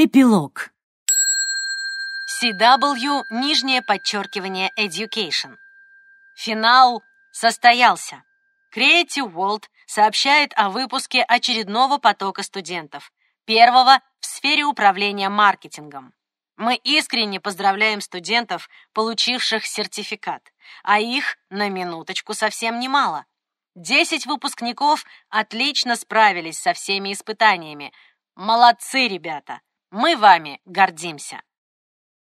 Эпилог. CW, нижнее подчеркивание Education. Финал состоялся. Creative World сообщает о выпуске очередного потока студентов, первого в сфере управления маркетингом. Мы искренне поздравляем студентов, получивших сертификат, а их, на минуточку, совсем немало. Десять выпускников отлично справились со всеми испытаниями. Молодцы, ребята! Мы вами гордимся.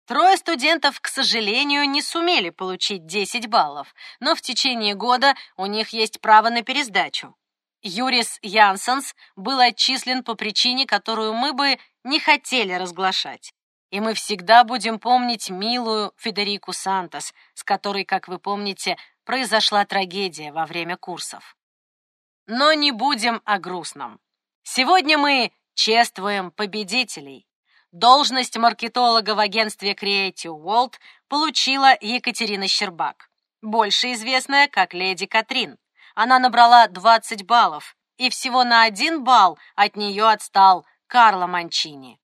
Трое студентов, к сожалению, не сумели получить 10 баллов, но в течение года у них есть право на пересдачу. Юрис Янсенс был отчислен по причине, которую мы бы не хотели разглашать. И мы всегда будем помнить милую Федерику Сантос, с которой, как вы помните, произошла трагедия во время курсов. Но не будем о грустном. Сегодня мы чествуем победителей. Должность маркетолога в агентстве Creative World получила Екатерина Щербак, больше известная как леди Катрин. Она набрала 20 баллов, и всего на один балл от нее отстал Карло Манчини.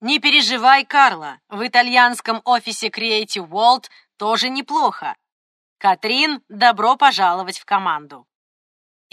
Не переживай, Карло, в итальянском офисе Creative World тоже неплохо. Катрин, добро пожаловать в команду.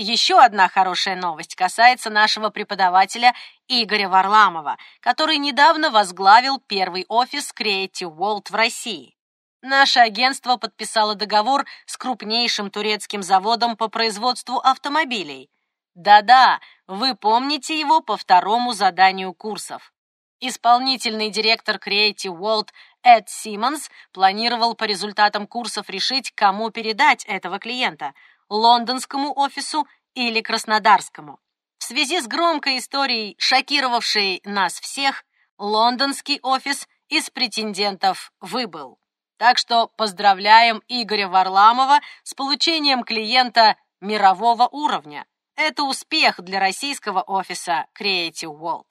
Еще одна хорошая новость касается нашего преподавателя Игоря Варламова, который недавно возглавил первый офис Creative World в России. Наше агентство подписало договор с крупнейшим турецким заводом по производству автомобилей. Да-да, вы помните его по второму заданию курсов. Исполнительный директор Creative World Эд Симмонс планировал по результатам курсов решить, кому передать этого клиента – лондонскому офису или краснодарскому. В связи с громкой историей, шокировавшей нас всех, лондонский офис из претендентов выбыл. Так что поздравляем Игоря Варламова с получением клиента мирового уровня. Это успех для российского офиса Creative World.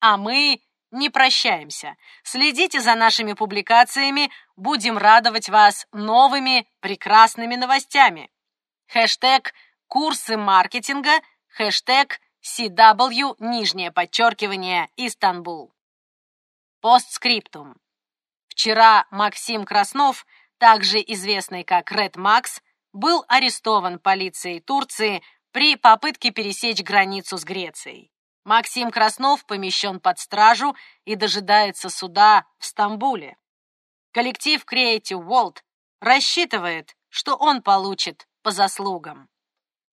А мы не прощаемся. Следите за нашими публикациями, будем радовать вас новыми прекрасными новостями хэштег «Курсы маркетинга», хэштег CW, нижнее подчеркивание, Истанбул. Постскриптум. Вчера Максим Краснов, также известный как Red Max, был арестован полицией Турции при попытке пересечь границу с Грецией. Максим Краснов помещен под стражу и дожидается суда в Стамбуле. Коллектив Creative World рассчитывает, что он получит по заслугам.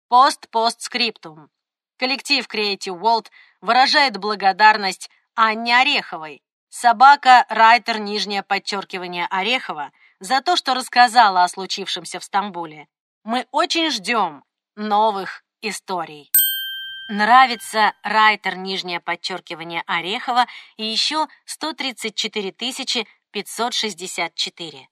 Пост-постскриптум. Коллектив Creative World выражает благодарность Анне Ореховой, собака Райтер нижнее подчеркивание Орехова, за то, что рассказала о случившемся в Стамбуле. Мы очень ждем новых историй. Нравится Райтер нижнее подчеркивание Орехова и еще 134 564.